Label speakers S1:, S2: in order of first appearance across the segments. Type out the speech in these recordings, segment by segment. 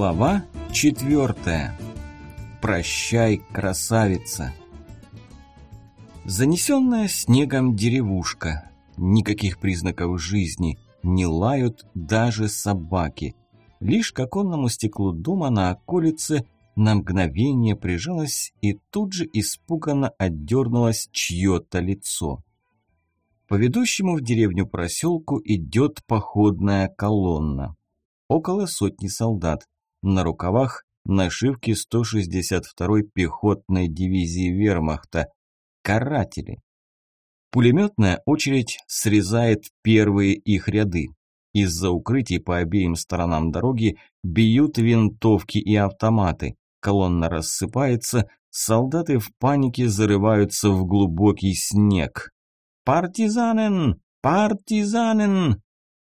S1: Глава четвертая. Прощай, красавица. Занесенная снегом деревушка. Никаких признаков жизни. Не лают даже собаки. Лишь к оконному стеклу дома на околице на мгновение прижалось и тут же испуганно отдернулось чье-то лицо. По ведущему в деревню проселку идет походная колонна. Около сотни солдат. На рукавах нашивки 162-й пехотной дивизии вермахта. Каратели. Пулеметная очередь срезает первые их ряды. Из-за укрытий по обеим сторонам дороги бьют винтовки и автоматы. Колонна рассыпается, солдаты в панике зарываются в глубокий снег. «Партизанен! Партизанен!»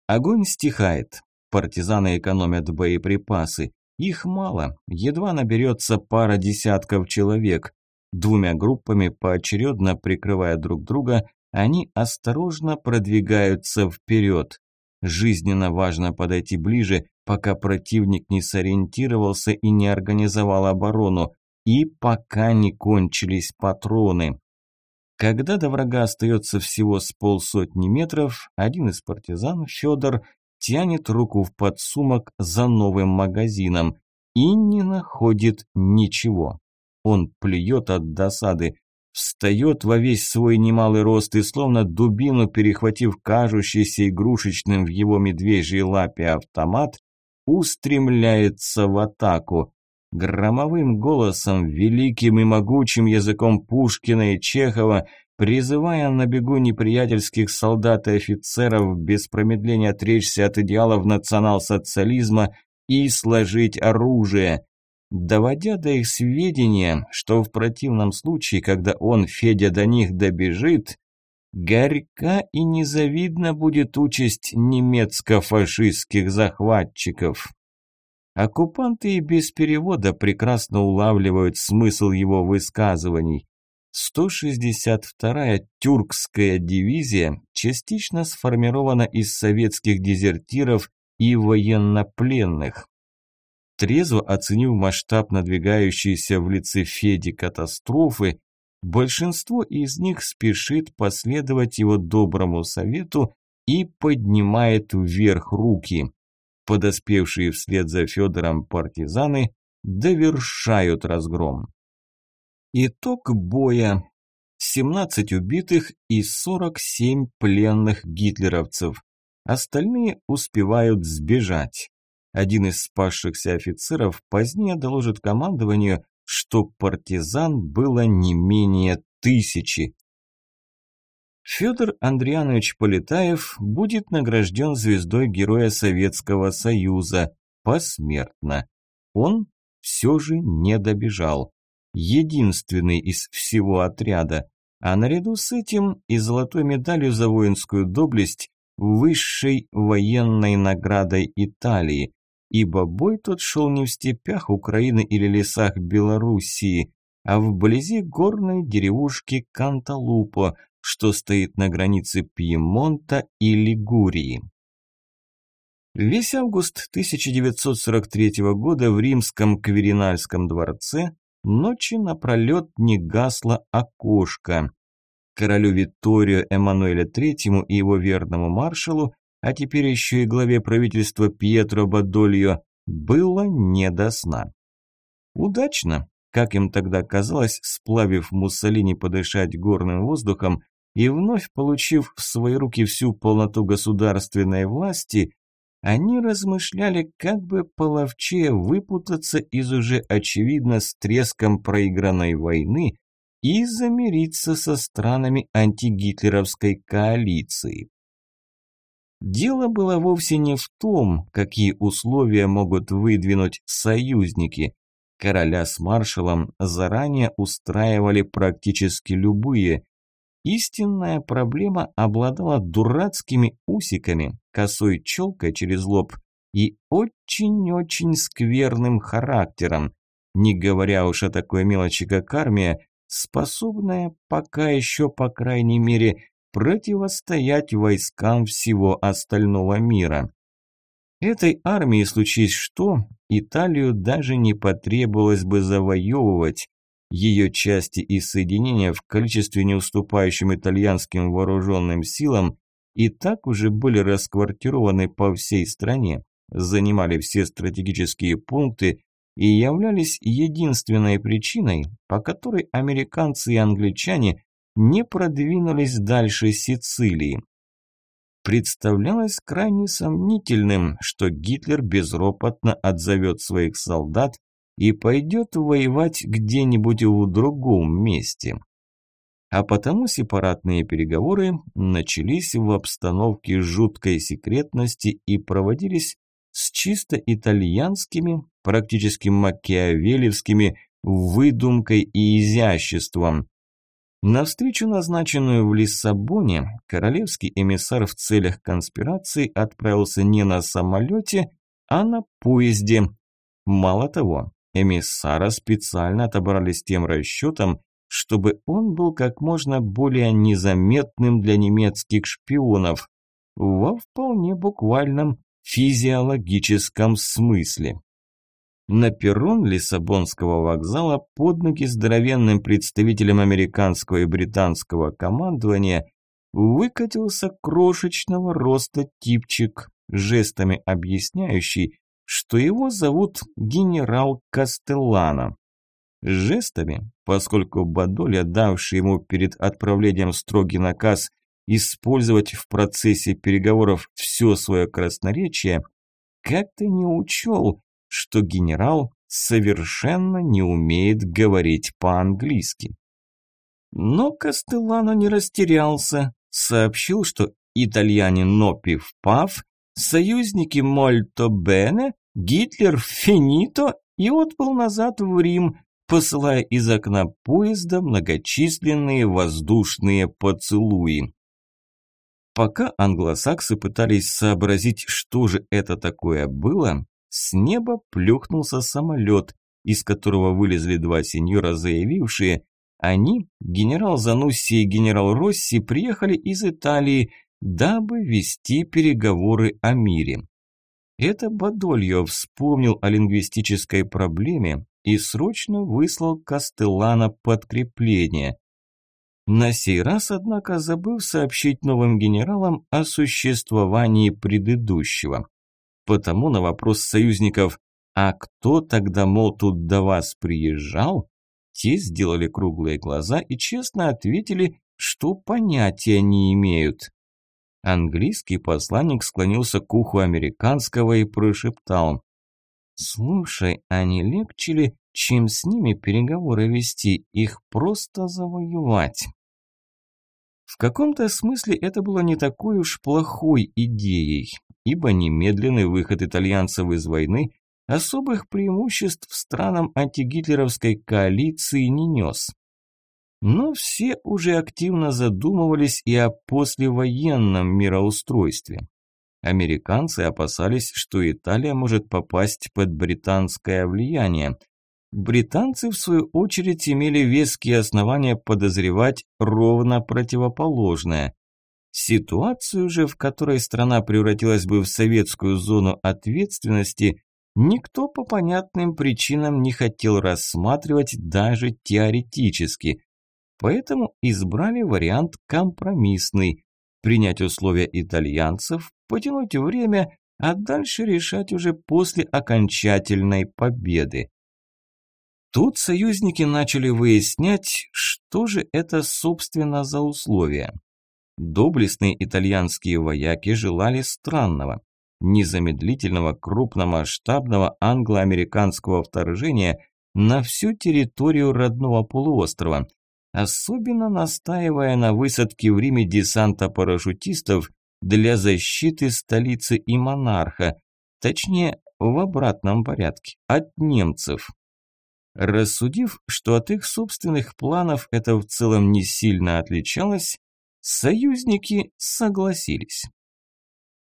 S1: Огонь стихает. Партизаны экономят боеприпасы. Их мало, едва наберется пара десятков человек. Двумя группами, поочередно прикрывая друг друга, они осторожно продвигаются вперед. Жизненно важно подойти ближе, пока противник не сориентировался и не организовал оборону, и пока не кончились патроны. Когда до врага остается всего с полсотни метров, один из партизан, Федор, тянет руку в подсумок за новым магазином и не находит ничего. Он плюет от досады, встает во весь свой немалый рост и, словно дубину, перехватив кажущийся игрушечным в его медвежьей лапе автомат, устремляется в атаку. Громовым голосом, великим и могучим языком Пушкина и Чехова – призывая на бегу неприятельских солдат и офицеров без промедления отречься от идеалов национал-социализма и сложить оружие, доводя до их сведения, что в противном случае, когда он, Федя, до них добежит, горька и незавидна будет участь немецко-фашистских захватчиков. Оккупанты и без перевода прекрасно улавливают смысл его высказываний. 162-я тюркская дивизия частично сформирована из советских дезертиров и военнопленных. Трезво оценив масштаб надвигающейся в лице Феди катастрофы, большинство из них спешит последовать его доброму совету и поднимает вверх руки. Подоспевшие вслед за Федором партизаны довершают разгром. Итог боя. 17 убитых и 47 пленных гитлеровцев. Остальные успевают сбежать. Один из спасшихся офицеров позднее доложит командованию, что партизан было не менее тысячи. Федор Андрианович Полетаев будет награжден звездой Героя Советского Союза посмертно. Он все же не добежал единственный из всего отряда, а наряду с этим и золотой медалью за воинскую доблесть высшей военной наградой Италии, ибо бой тот шел не в степях Украины или лесах Белоруссии, а вблизи горной деревушки Канталупо, что стоит на границе Пьемонта и Лигурии. Весь август 1943 года в римском Кверинальском дворце Ночи напролет не гасло окошко. Королю Витторио Эммануэле III и его верному маршалу, а теперь еще и главе правительства Пьетро Бадольо, было не до сна. Удачно, как им тогда казалось, сплавив Муссолини подышать горным воздухом и вновь получив в свои руки всю полноту государственной власти, они размышляли, как бы половчее выпутаться из уже очевидно с треском проигранной войны и замириться со странами антигитлеровской коалиции. Дело было вовсе не в том, какие условия могут выдвинуть союзники. Короля с маршалом заранее устраивали практически любые, Истинная проблема обладала дурацкими усиками, косой челкой через лоб и очень-очень скверным характером, не говоря уж о такой мелочи, как армия, способная пока еще, по крайней мере, противостоять войскам всего остального мира. Этой армии, случись что, Италию даже не потребовалось бы завоевывать. Ее части и соединения в количестве не уступающим итальянским вооруженным силам и так уже были расквартированы по всей стране, занимали все стратегические пункты и являлись единственной причиной, по которой американцы и англичане не продвинулись дальше Сицилии. Представлялось крайне сомнительным, что Гитлер безропотно отзовет своих солдат и пойдет воевать где-нибудь в другом месте. А потому сепаратные переговоры начались в обстановке жуткой секретности и проводились с чисто итальянскими, практически макиавелевскими выдумкой и изяществом. На встречу, назначенную в Лиссабоне, королевский эмиссар в целях конспирации отправился не на самолете, а на поезде. Мало того, эмиссара специально отобрали с тем расчетом, чтобы он был как можно более незаметным для немецких шпионов, во вполне буквальном физиологическом смысле. На перрон Лиссабонского вокзала под ноги здоровенным представителем американского и британского командования выкатился крошечного роста типчик, жестами объясняющий, что его зовут генерал Кастеллано. Жестами, поскольку Бадоля, давший ему перед отправлением строгий наказ использовать в процессе переговоров все свое красноречие, как-то не учел, что генерал совершенно не умеет говорить по-английски. Но Кастеллано не растерялся, сообщил, что итальянин Нопи впав, союзники Мольто Бене, Гитлер финито и отбыл назад в Рим, посылая из окна поезда многочисленные воздушные поцелуи. Пока англосаксы пытались сообразить, что же это такое было, с неба плюхнулся самолет, из которого вылезли два сеньора, заявившие, они, генерал Занусси и генерал Росси, приехали из Италии, дабы вести переговоры о мире. Это Бадольо вспомнил о лингвистической проблеме и срочно выслал Кастеллана подкрепление. На сей раз, однако, забыл сообщить новым генералам о существовании предыдущего. Потому на вопрос союзников «А кто тогда, мол, тут до вас приезжал?» Те сделали круглые глаза и честно ответили, что понятия не имеют. Английский посланник склонился к уху американского и прошептал. «Слушай, а не легче ли, чем с ними переговоры вести, их просто завоевать?» В каком-то смысле это было не такой уж плохой идеей ибо немедленный выход итальянцев из войны особых преимуществ странам антигитлеровской коалиции не нес. Но все уже активно задумывались и о послевоенном мироустройстве. Американцы опасались, что Италия может попасть под британское влияние. Британцы, в свою очередь, имели веские основания подозревать ровно противоположное. Ситуацию же, в которой страна превратилась бы в советскую зону ответственности, никто по понятным причинам не хотел рассматривать даже теоретически. Поэтому избрали вариант компромиссный – принять условия итальянцев, потянуть время, а дальше решать уже после окончательной победы. Тут союзники начали выяснять, что же это собственно за условия. Доблестные итальянские вояки желали странного, незамедлительного крупномасштабного англо-американского вторжения на всю территорию родного полуострова, особенно настаивая на высадке в Риме десанта парашютистов для защиты столицы и монарха, точнее, в обратном порядке, от немцев. Рассудив, что от их собственных планов это в целом не сильно отличалось, Союзники согласились.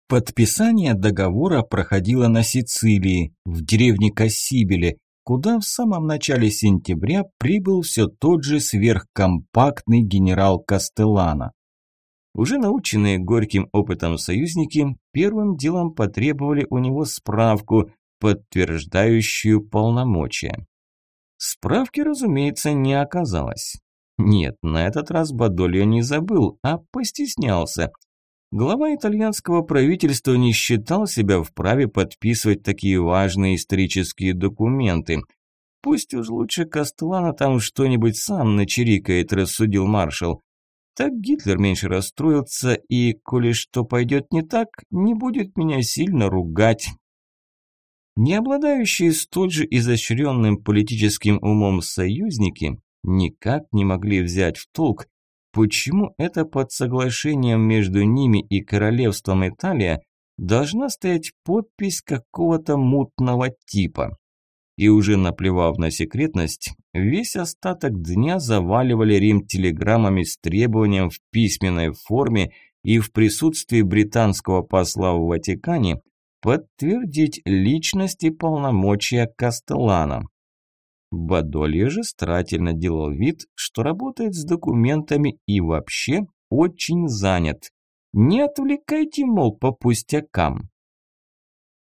S1: Подписание договора проходило на Сицилии, в деревне Кассибеле, куда в самом начале сентября прибыл все тот же сверхкомпактный генерал Кастеллано. Уже наученные горьким опытом союзники первым делом потребовали у него справку, подтверждающую полномочия. Справки, разумеется, не оказалось. Нет, на этот раз Бадольо не забыл, а постеснялся. Глава итальянского правительства не считал себя вправе подписывать такие важные исторические документы. Пусть уж лучше Кастлана там что-нибудь сам начерикает, рассудил маршал. Так Гитлер меньше расстроился и, коли что пойдет не так, не будет меня сильно ругать. Не обладающие столь же изощренным политическим умом союзники никак не могли взять в толк, почему это под соглашением между ними и королевством Италия должна стоять подпись какого-то мутного типа. И уже наплевав на секретность, весь остаток дня заваливали Рим телеграммами с требованием в письменной форме и в присутствии британского посла в Ватикане подтвердить личность и полномочия Кастеллана. Бадолье же старательно делал вид, что работает с документами и вообще очень занят. Не отвлекайте, мол, по пустякам.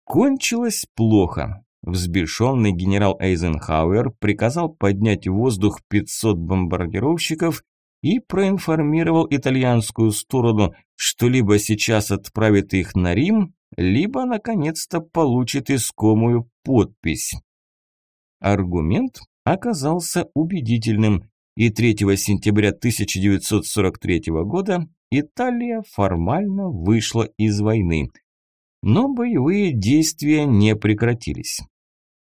S1: Кончилось плохо. Взбешенный генерал Эйзенхауэр приказал поднять в воздух 500 бомбардировщиков и проинформировал итальянскую сторону, что либо сейчас отправит их на Рим, либо наконец-то получит искомую подпись. Аргумент оказался убедительным, и 3 сентября 1943 года Италия формально вышла из войны. Но боевые действия не прекратились.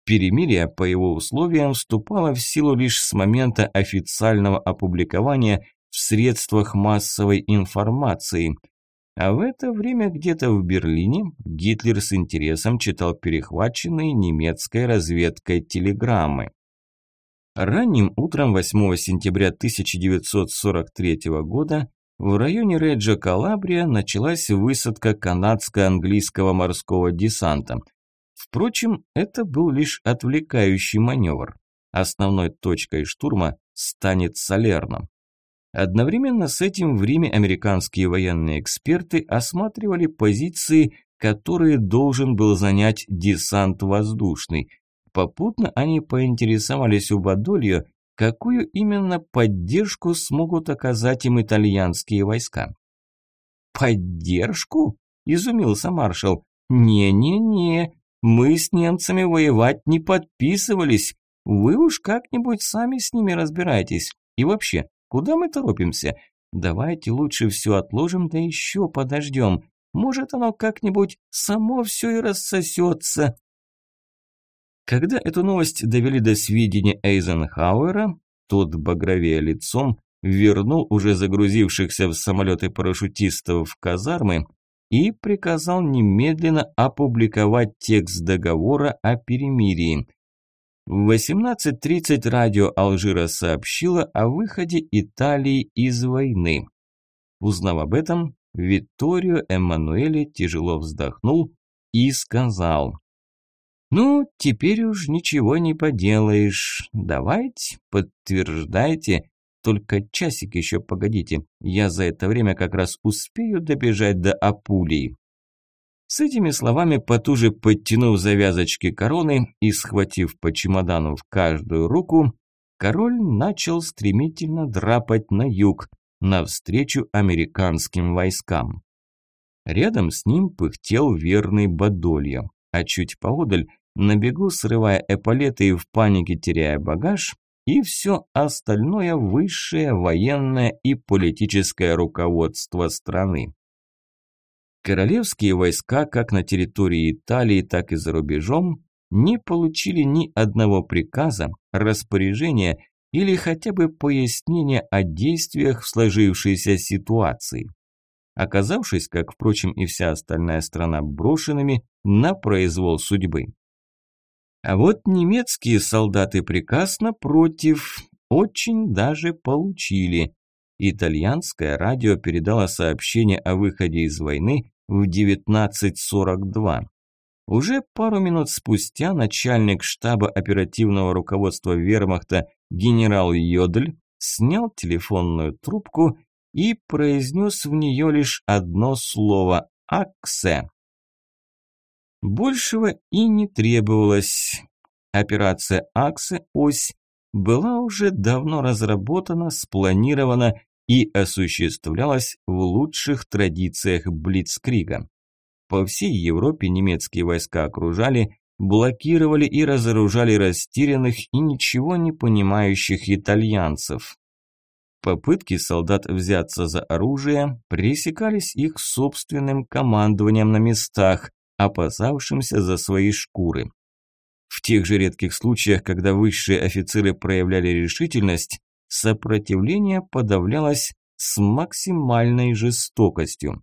S1: Перемирие по его условиям вступало в силу лишь с момента официального опубликования в средствах массовой информации – а в это время где-то в Берлине Гитлер с интересом читал перехваченные немецкой разведкой телеграммы. Ранним утром 8 сентября 1943 года в районе Реджо Калабрия началась высадка канадско-английского морского десанта. Впрочем, это был лишь отвлекающий маневр. Основной точкой штурма станет Салерно. Одновременно с этим в Риме американские военные эксперты осматривали позиции, которые должен был занять десант воздушный. Попутно они поинтересовались у Бадольо, какую именно поддержку смогут оказать им итальянские войска. «Поддержку?» – изумился маршал. «Не-не-не, мы с немцами воевать не подписывались. Вы уж как-нибудь сами с ними разбирайтесь. И вообще, Куда мы торопимся? Давайте лучше все отложим, да еще подождем. Может, оно как-нибудь само все и рассосется. Когда эту новость довели до сведения Эйзенхауэра, тот, багровее лицом, вернул уже загрузившихся в самолеты парашютистов в казармы и приказал немедленно опубликовать текст договора о перемирии. В 18.30 радио Алжира сообщило о выходе Италии из войны. Узнав об этом, Витторио Эммануэле тяжело вздохнул и сказал «Ну, теперь уж ничего не поделаешь. Давайте, подтверждайте. Только часик еще погодите. Я за это время как раз успею добежать до Апулии». С этими словами, потуже подтянув завязочки короны и схватив по чемодану в каждую руку, король начал стремительно драпать на юг, навстречу американским войскам. Рядом с ним пыхтел верный Бадолья, а чуть поодаль, на бегу срывая эполеты и в панике теряя багаж, и все остальное высшее военное и политическое руководство страны. Королевские войска, как на территории Италии, так и за рубежом, не получили ни одного приказа, распоряжения или хотя бы пояснения о действиях в сложившейся ситуации. Оказавшись, как, впрочем, и вся остальная страна, брошенными на произвол судьбы. А вот немецкие солдаты приказ, напротив, очень даже получили. Итальянское радио передало сообщение о выходе из войны в 19.42. Уже пару минут спустя начальник штаба оперативного руководства вермахта генерал Йодль снял телефонную трубку и произнес в нее лишь одно слово «Аксе». Большего и не требовалось. Операция «Аксе. Ось» была уже давно разработана, спланирована и осуществлялась в лучших традициях Блицкрига. По всей Европе немецкие войска окружали, блокировали и разоружали растерянных и ничего не понимающих итальянцев. Попытки солдат взяться за оружие пресекались их собственным командованием на местах, опасавшимся за свои шкуры. В тех же редких случаях, когда высшие офицеры проявляли решительность, сопротивление подавлялось с максимальной жестокостью.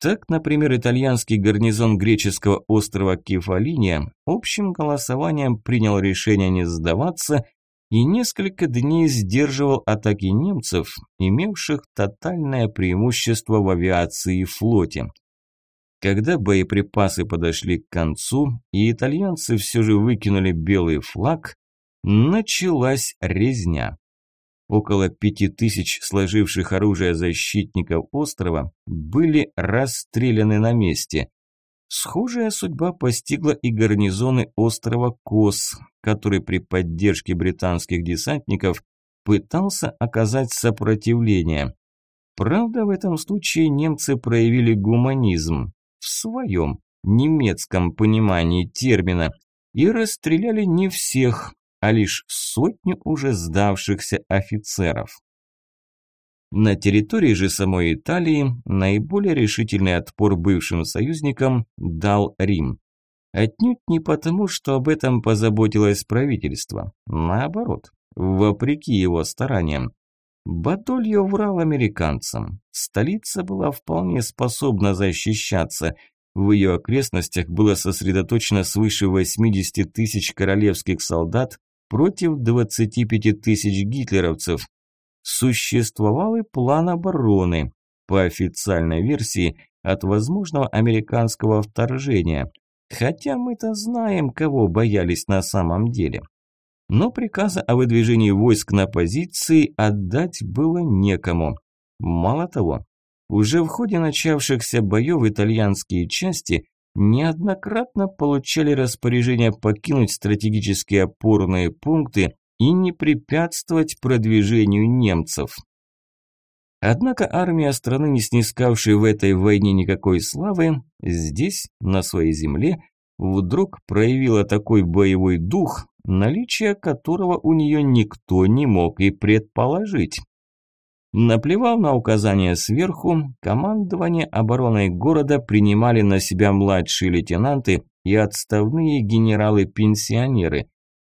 S1: Так, например, итальянский гарнизон греческого острова Кефалиния общим голосованием принял решение не сдаваться и несколько дней сдерживал атаки немцев, имевших тотальное преимущество в авиации и флоте. Когда боеприпасы подошли к концу и итальянцы все же выкинули белый флаг, началась резня. Около пяти тысяч сложивших оружие защитников острова были расстреляны на месте. Схожая судьба постигла и гарнизоны острова Кос, который при поддержке британских десантников пытался оказать сопротивление. Правда, в этом случае немцы проявили гуманизм в своем немецком понимании термина и расстреляли не всех, а лишь сотню уже сдавшихся офицеров. На территории же самой Италии наиболее решительный отпор бывшим союзникам дал Рим. Отнюдь не потому, что об этом позаботилось правительство. Наоборот, вопреки его стараниям. Батольо врал американцам. Столица была вполне способна защищаться. В ее окрестностях было сосредоточено свыше 80 тысяч королевских солдат против 25 тысяч гитлеровцев. Существовал и план обороны, по официальной версии, от возможного американского вторжения. Хотя мы-то знаем, кого боялись на самом деле. Но приказа о выдвижении войск на позиции отдать было некому. Мало того, уже в ходе начавшихся боев итальянские части неоднократно получали распоряжение покинуть стратегические опорные пункты и не препятствовать продвижению немцев. Однако армия страны, не снискавшей в этой войне никакой славы, здесь, на своей земле, вдруг проявила такой боевой дух, наличие которого у нее никто не мог и предположить. Наплевав на указания сверху, командование обороной города принимали на себя младшие лейтенанты и отставные генералы-пенсионеры.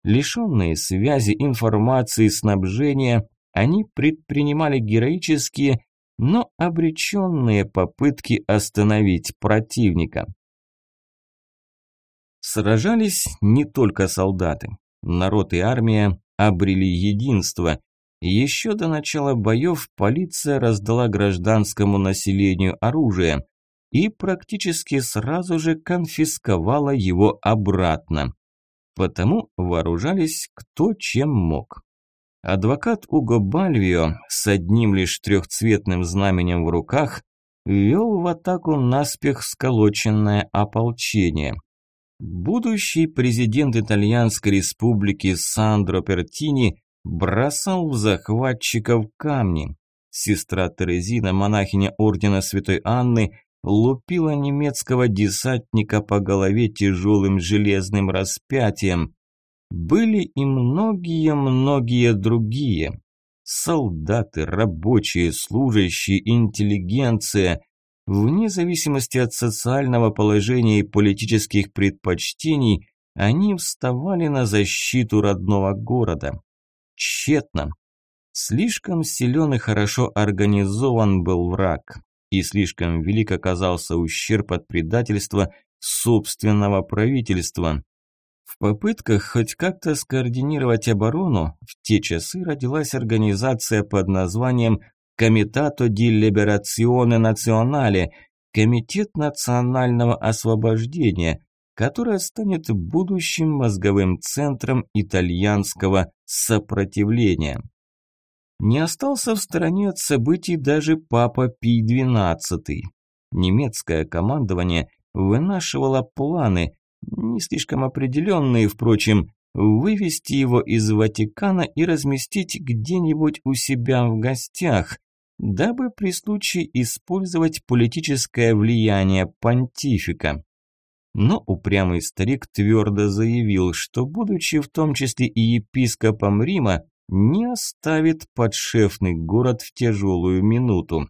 S1: Лишенные связи, информации, снабжения, они предпринимали героические, но обреченные попытки остановить противника. Сражались не только солдаты. Народ и армия обрели единство, еще до начала боев полиция раздала гражданскому населению оружие и практически сразу же конфисковала его обратно. Потому вооружались кто чем мог. Адвокат Уго Бальвио с одним лишь трехцветным знаменем в руках вел в атаку наспех сколоченное ополчение. Будущий президент Итальянской республики Сандро Пертини бросал в захватчиков камни. Сестра Терезина, монахиня ордена Святой Анны, лупила немецкого десантника по голове тяжелым железным распятием. Были и многие-многие другие. Солдаты, рабочие, служащие, интеллигенция. Вне зависимости от социального положения и политических предпочтений, они вставали на защиту родного города. Тщетно. Слишком силен и хорошо организован был враг, и слишком велик оказался ущерб от предательства собственного правительства. В попытках хоть как-то скоординировать оборону, в те часы родилась организация под названием «Комитато ди Либерационе Национале» – Комитет национального освобождения, которая станет будущим мозговым центром итальянского сопротивления. Не остался в стороне от событий даже папа Пий XII. Немецкое командование вынашивало планы, не слишком определенные, впрочем, вывести его из Ватикана и разместить где-нибудь у себя в гостях, дабы при случае использовать политическое влияние понтифика. Но упрямый старик твердо заявил, что, будучи в том числе и епископом Рима, не оставит подшефный город в тяжелую минуту.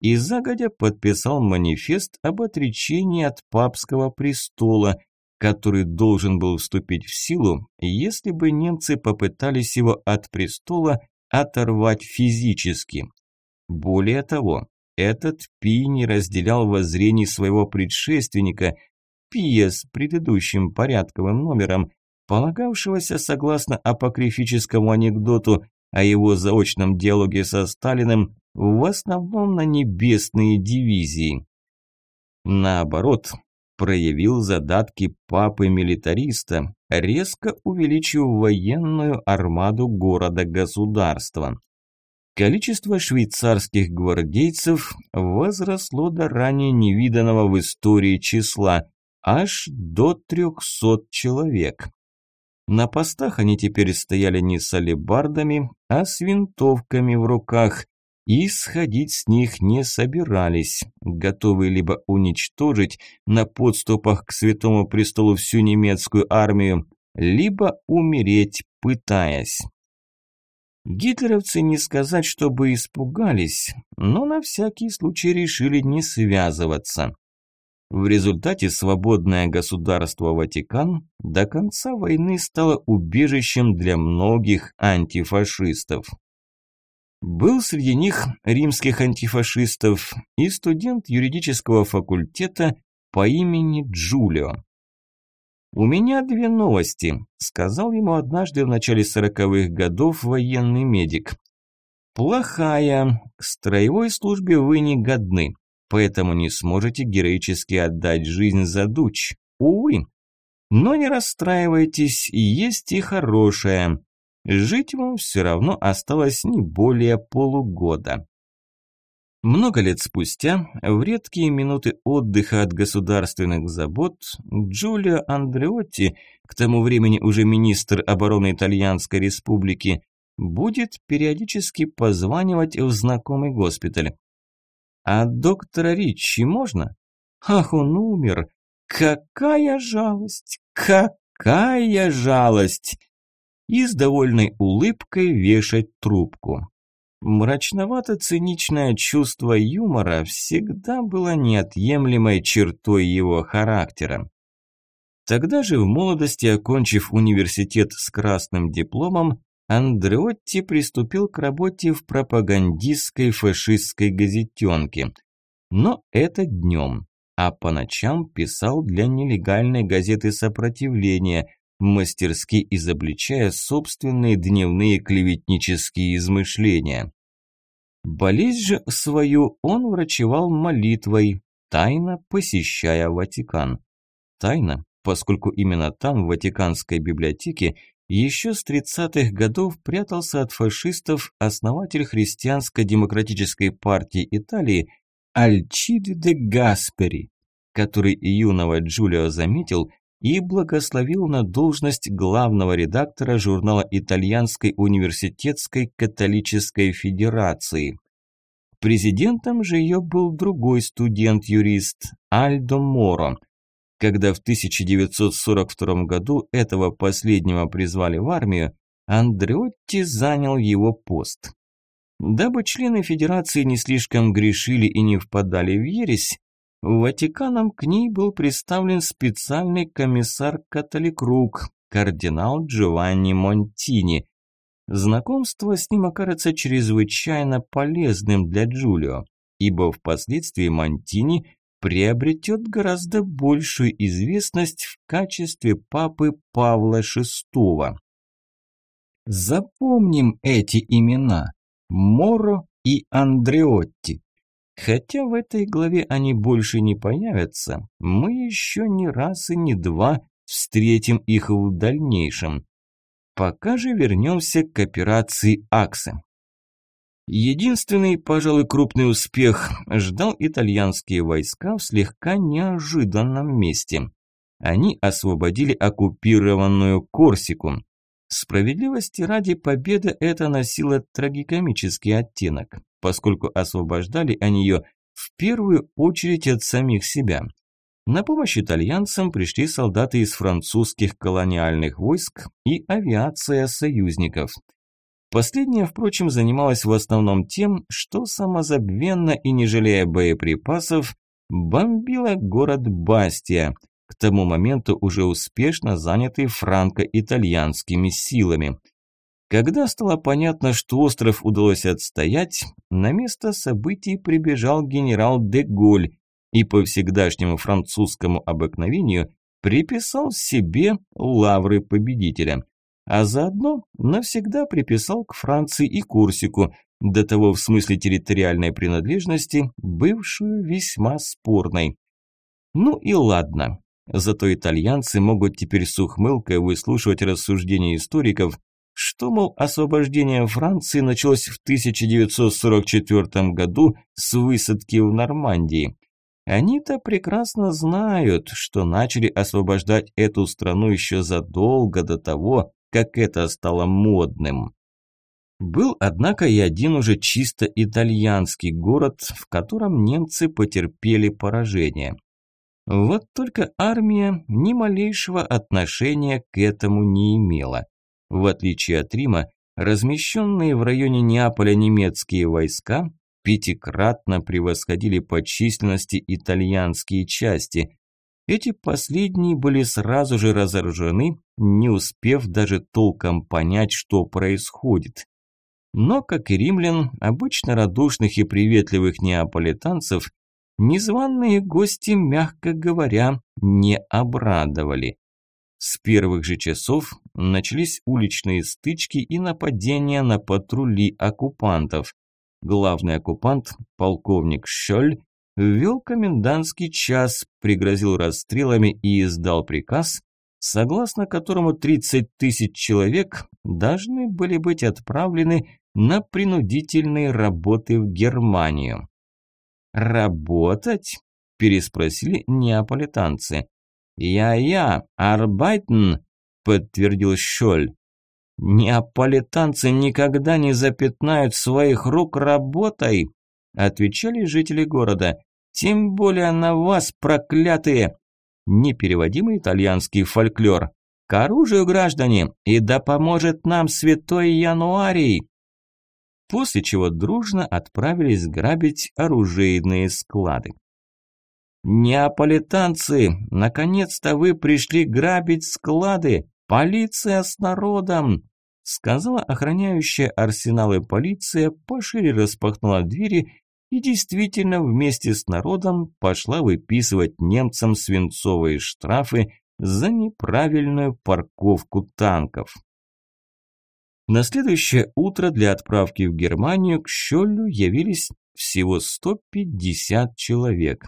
S1: И загодя подписал манифест об отречении от папского престола, который должен был вступить в силу, если бы немцы попытались его от престола оторвать физически. Более того, этот Пи не разделял воззрений своего предшественника, Пия с предыдущим порядковым номером, полагавшегося, согласно апокрифическому анекдоту о его заочном диалоге со Сталиным, в основном на небесные дивизии. Наоборот, проявил задатки папы-милитариста, резко увеличив военную армаду города-государства. Количество швейцарских гвардейцев возросло до ранее невиданного в истории числа – аж до 300 человек. На постах они теперь стояли не с алебардами, а с винтовками в руках, и сходить с них не собирались, готовые либо уничтожить на подступах к Святому Престолу всю немецкую армию, либо умереть, пытаясь. Гитлеровцы не сказать, чтобы испугались, но на всякий случай решили не связываться. В результате свободное государство Ватикан до конца войны стало убежищем для многих антифашистов. Был среди них римских антифашистов и студент юридического факультета по имени Джулио. «У меня две новости», – сказал ему однажды в начале сороковых годов военный медик. «Плохая. К строевой службе вы не годны поэтому не сможете героически отдать жизнь за дуч. Увы. Но не расстраивайтесь, есть и хорошее. Жить вам все равно осталось не более полугода. Много лет спустя, в редкие минуты отдыха от государственных забот, Джулио Андреотти, к тому времени уже министр обороны Итальянской республики, будет периодически позванивать в знакомый госпиталь. А доктора Ричи можно? Ах, он умер. Какая жалость! Какая жалость! И с довольной улыбкой вешать трубку. Мрачновато-циничное чувство юмора всегда было неотъемлемой чертой его характера. Тогда же в молодости, окончив университет с красным дипломом, Андреотти приступил к работе в пропагандистской фашистской газетенке. Но это днем, а по ночам писал для нелегальной газеты «Сопротивление», мастерски изобличая собственные дневные клеветнические измышления. Болезнь же свою он врачевал молитвой, тайно посещая Ватикан. Тайно, поскольку именно там, в Ватиканской библиотеке, еще с 30-х годов прятался от фашистов основатель христианско-демократической партии Италии Альчиди де Гаспери, который юного Джулио заметил и благословил на должность главного редактора журнала Итальянской университетской католической федерации. Президентом же ее был другой студент-юрист Альдо Моро – когда в 1942 году этого последнего призвали в армию, Андреотти занял его пост. Дабы члены Федерации не слишком грешили и не впадали в ересь, Ватиканом к ней был представлен специальный комиссар-католик-рук, кардинал Джованни Монтини. Знакомство с ним окажется чрезвычайно полезным для Джулио, ибо впоследствии Монтини приобретет гораздо большую известность в качестве папы Павла VI. Запомним эти имена – Моро и Андреотти. Хотя в этой главе они больше не появятся, мы еще не раз и не два встретим их в дальнейшем. Пока же вернемся к операции Аксы. Единственный, пожалуй, крупный успех ждал итальянские войска в слегка неожиданном месте. Они освободили оккупированную Корсику. Справедливости ради победа это носила трагикомический оттенок, поскольку освобождали они ее в первую очередь от самих себя. На помощь итальянцам пришли солдаты из французских колониальных войск и авиация союзников – Последняя, впрочем, занималась в основном тем, что самозабвенно и не жалея боеприпасов, бомбила город Бастия, к тому моменту уже успешно занятый франко-итальянскими силами. Когда стало понятно, что остров удалось отстоять, на место событий прибежал генерал де Голь и по всегдашнему французскому обыкновению приписал себе лавры победителя а заодно навсегда приписал к Франции и Курсику, до того в смысле территориальной принадлежности, бывшую весьма спорной. Ну и ладно, зато итальянцы могут теперь с ухмылкой выслушивать рассуждения историков, что, мол, освобождение Франции началось в 1944 году с высадки в Нормандии. Они-то прекрасно знают, что начали освобождать эту страну еще задолго до того, как это стало модным. Был, однако, и один уже чисто итальянский город, в котором немцы потерпели поражение. Вот только армия ни малейшего отношения к этому не имела. В отличие от Рима, размещенные в районе Неаполя немецкие войска пятикратно превосходили по численности итальянские части, эти последние были сразу же разоружены, не успев даже толком понять, что происходит. Но, как и римлян, обычно радушных и приветливых неаполитанцев, незваные гости, мягко говоря, не обрадовали. С первых же часов начались уличные стычки и нападения на патрули оккупантов. Главный оккупант, полковник Шоль, ввел комендантский час, пригрозил расстрелами и издал приказ, согласно которому 30 тысяч человек должны были быть отправлены на принудительные работы в Германию. «Работать?» – переспросили неаполитанцы. «Я-я, арбайтен», – подтвердил Шоль. «Неаполитанцы никогда не запятнают своих рук работой», – отвечали жители города. Тем более на вас, проклятые! Непереводимый итальянский фольклор. К оружию, граждане, и да поможет нам святой Януарий! После чего дружно отправились грабить оружейные склады. «Неаполитанцы, наконец-то вы пришли грабить склады! Полиция с народом!» Сказала охраняющая арсеналы полиция, пошире распахнула двери и действительно вместе с народом пошла выписывать немцам свинцовые штрафы за неправильную парковку танков. На следующее утро для отправки в Германию к Щеллю явились всего 150 человек.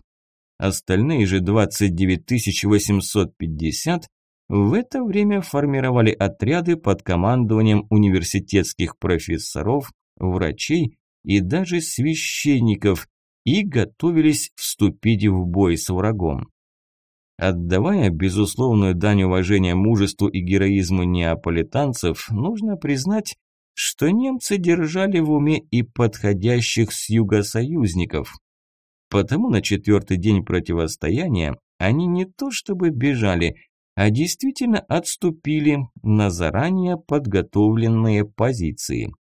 S1: Остальные же 29 850 в это время формировали отряды под командованием университетских профессоров, врачей и даже священников и готовились вступить в бой с врагом. Отдавая безусловную дань уважения мужеству и героизму неаполитанцев, нужно признать, что немцы держали в уме и подходящих с юга союзников. Потому на четвертый день противостояния они не то чтобы бежали, а действительно отступили на заранее подготовленные позиции.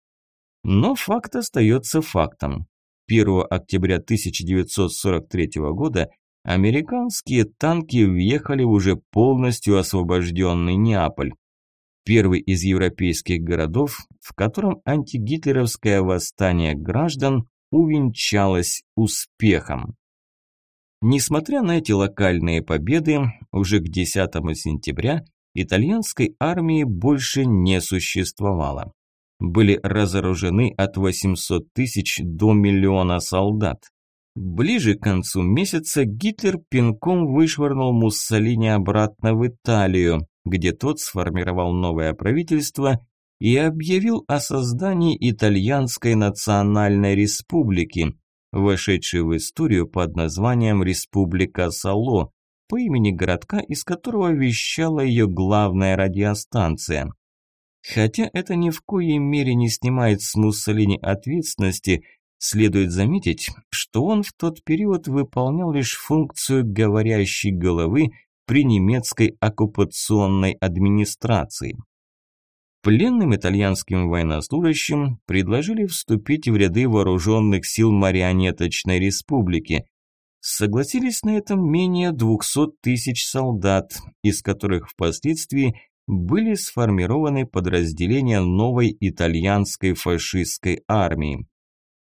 S1: Но факт остается фактом. 1 октября 1943 года американские танки въехали в уже полностью освобожденный Неаполь. Первый из европейских городов, в котором антигитлеровское восстание граждан увенчалось успехом. Несмотря на эти локальные победы, уже к 10 сентября итальянской армии больше не существовало были разоружены от 800 тысяч до миллиона солдат. Ближе к концу месяца Гитлер пинком вышвырнул Муссолини обратно в Италию, где тот сформировал новое правительство и объявил о создании Итальянской национальной республики, вошедшей в историю под названием Республика Сало, по имени городка, из которого вещала ее главная радиостанция. Хотя это ни в коей мере не снимает с Муссолини ответственности, следует заметить, что он в тот период выполнял лишь функцию говорящей головы при немецкой оккупационной администрации. Пленным итальянским военнослужащим предложили вступить в ряды вооруженных сил марионеточной республики. Согласились на этом менее 200 тысяч солдат, из которых впоследствии были сформированы подразделения новой итальянской фашистской армии.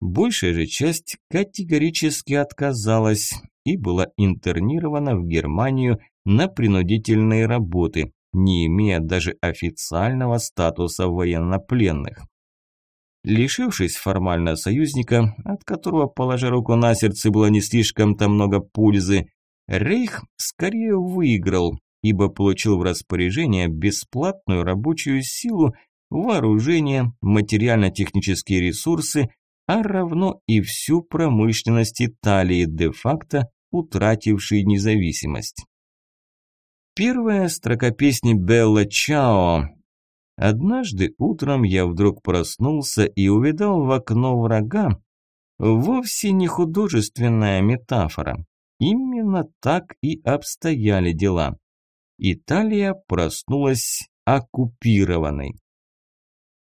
S1: Большая же часть категорически отказалась и была интернирована в Германию на принудительные работы, не имея даже официального статуса военнопленных. Лишившись формально союзника, от которого, положа руку на сердце, было не слишком-то много пользы, Рейх скорее выиграл, ибо получил в распоряжение бесплатную рабочую силу, вооружение, материально-технические ресурсы, а равно и всю промышленность Италии, де-факто утратившей независимость. Первая строка песни «Белла Чао». Однажды утром я вдруг проснулся и увидал в окно врага вовсе не художественная метафора. Именно так и обстояли дела. Италия проснулась оккупированной.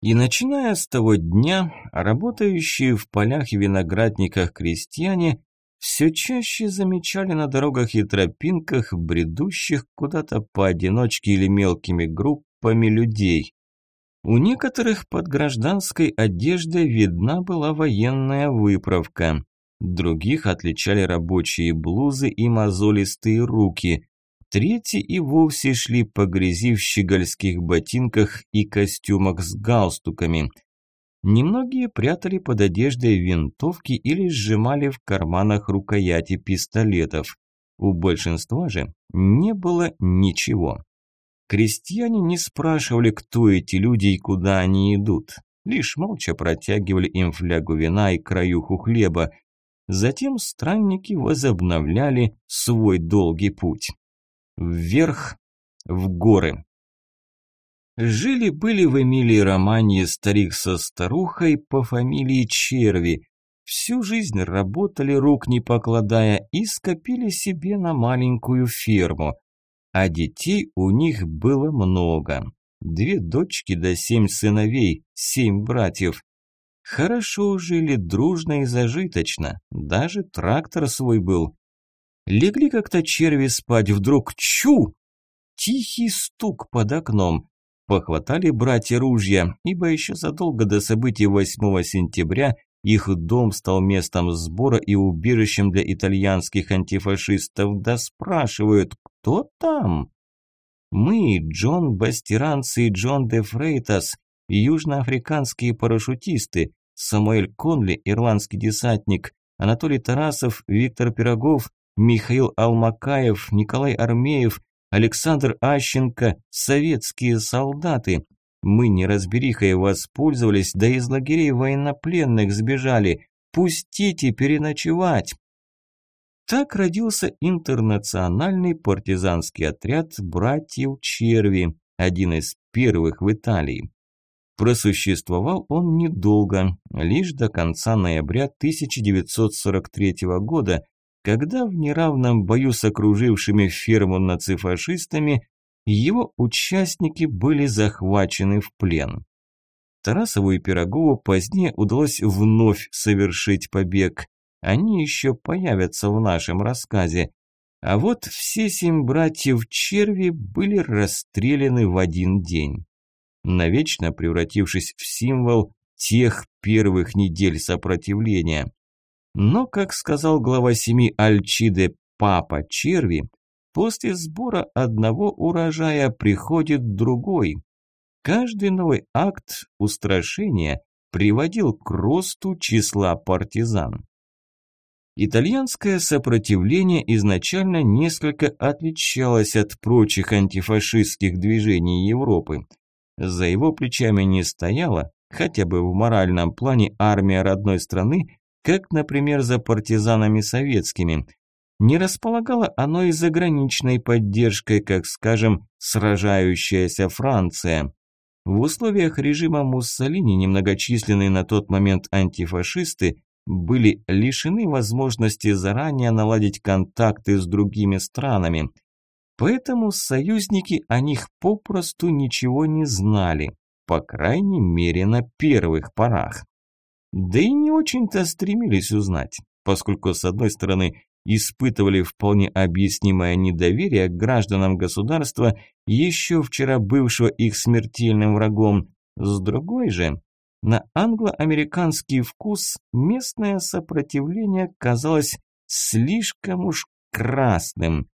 S1: И начиная с того дня, работающие в полях и виноградниках крестьяне все чаще замечали на дорогах и тропинках бредущих куда-то поодиночке или мелкими группами людей. У некоторых под гражданской одеждой видна была военная выправка. Других отличали рабочие блузы и мозолистые руки. Третьи и вовсе шли по грязи в щегольских ботинках и костюмах с галстуками – Немногие прятали под одеждой винтовки или сжимали в карманах рукояти пистолетов. У большинства же не было ничего. Крестьяне не спрашивали, кто эти люди и куда они идут. Лишь молча протягивали им флягу вина и краюху хлеба. Затем странники возобновляли свой долгий путь. Вверх, в горы. Жили-были в Эмилии Романии старик со старухой по фамилии Черви. Всю жизнь работали, рук не покладая, и скопили себе на маленькую ферму. А детей у них было много. Две дочки да семь сыновей, семь братьев. Хорошо жили, дружно и зажиточно. Даже трактор свой был. Легли как-то черви спать, вдруг чу! Тихий стук под окном. Похватали братья ружья, ибо еще задолго до событий 8 сентября их дом стал местом сбора и убежищем для итальянских антифашистов. Да спрашивают, кто там? Мы, Джон Бастиранцы и Джон де Фрейтас, южноафриканские парашютисты, Самуэль Конли, ирландский десантник, Анатолий Тарасов, Виктор Пирогов, Михаил Алмакаев, Николай Армеев, Александр Ащенко, советские солдаты. Мы неразберихой воспользовались, да из лагерей военнопленных сбежали. Пустите переночевать. Так родился интернациональный партизанский отряд братьев Черви, один из первых в Италии. Просуществовал он недолго, лишь до конца ноября 1943 года, когда в неравном бою с окружившими ферму нацифашистами его участники были захвачены в плен. Тарасову и Пирогову позднее удалось вновь совершить побег. Они еще появятся в нашем рассказе. А вот все семь братьев черви были расстреляны в один день, навечно превратившись в символ тех первых недель сопротивления. Но, как сказал глава семьи Альчиде «Папа Черви», после сбора одного урожая приходит другой. Каждый новый акт устрашения приводил к росту числа партизан. Итальянское сопротивление изначально несколько отличалось от прочих антифашистских движений Европы. За его плечами не стояла, хотя бы в моральном плане, армия родной страны, как, например, за партизанами советскими. Не располагало оно и заграничной поддержкой, как, скажем, сражающаяся Франция. В условиях режима Муссолини немногочисленные на тот момент антифашисты были лишены возможности заранее наладить контакты с другими странами. Поэтому союзники о них попросту ничего не знали, по крайней мере на первых порах. Да и не очень-то стремились узнать, поскольку с одной стороны испытывали вполне объяснимое недоверие к гражданам государства, еще вчера бывшего их смертельным врагом, с другой же, на англо-американский вкус местное сопротивление казалось слишком уж красным,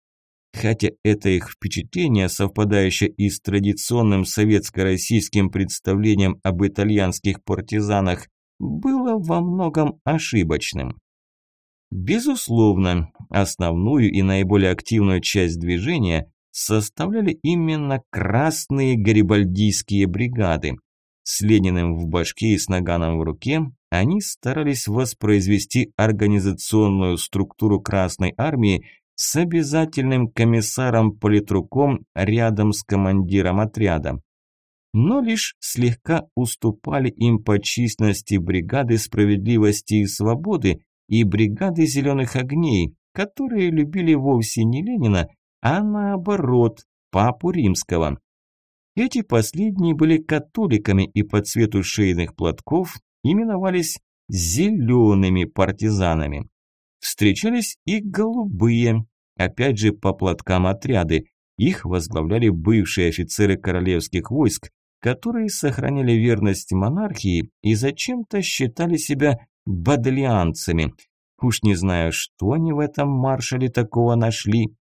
S1: хотя это их впечатление, совпадающее и с традиционным советско-российским представлением об итальянских партизанах, было во многом ошибочным. Безусловно, основную и наиболее активную часть движения составляли именно красные гарибальдийские бригады. С Лениным в башке и с наганом в руке они старались воспроизвести организационную структуру Красной Армии с обязательным комиссаром-политруком рядом с командиром отряда. Но лишь слегка уступали им по численности бригады справедливости и свободы, и бригады зеленых огней, которые любили вовсе не Ленина, а наоборот, папу римского. Эти последние были католиками и по цвету шейных платков именовались зелеными партизанами. Встречались и голубые, опять же по платкам отряды. Их возглавляли бывшие офицеры королевских войск, которые сохраняли верность монархии и зачем-то считали себя бодлианцами. Уж не знаю, что они в этом маршале такого нашли.